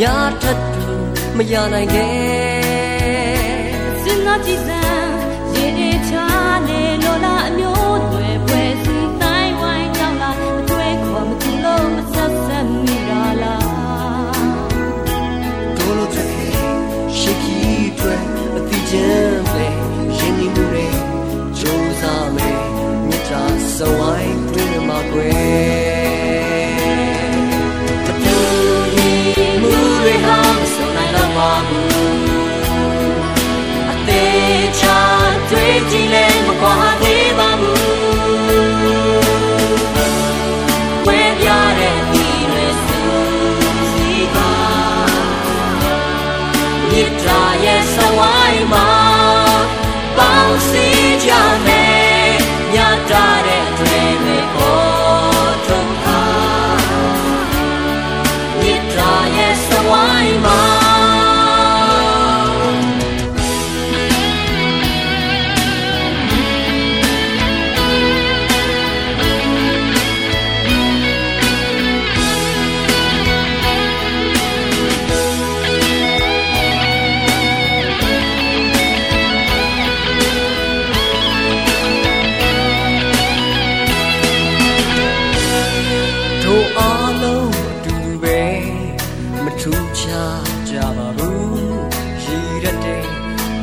ညာထပ်သူမရနိုင်ခဲ့စဉ်းစားကြည့်စမ်းရင်းနေချာနေလောလာအမျိုး feel ပါဘူးရည်ရတဲ့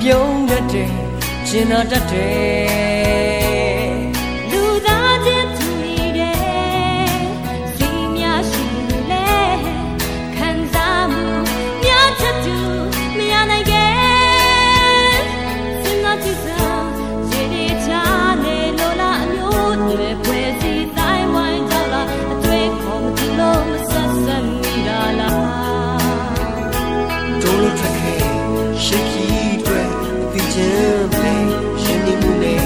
ပြုံးတဲ့ကျင်နာတတ်တယ် ခြင်းပြီးရှင်ဒီမှုနဲ့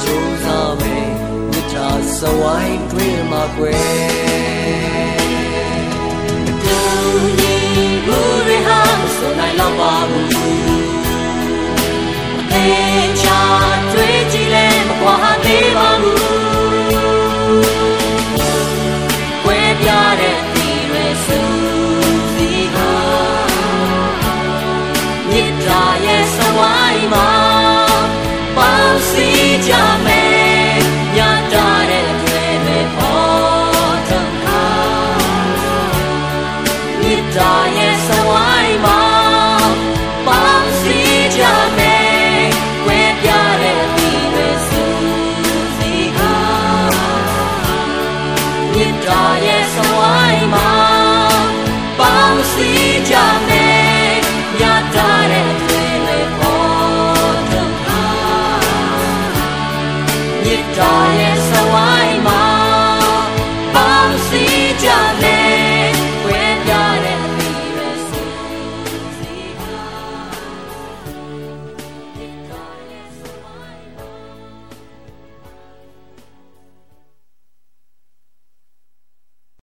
ကြိုးစားမယ်မြတ်စွာဘုရားတွင်မှာကွယ်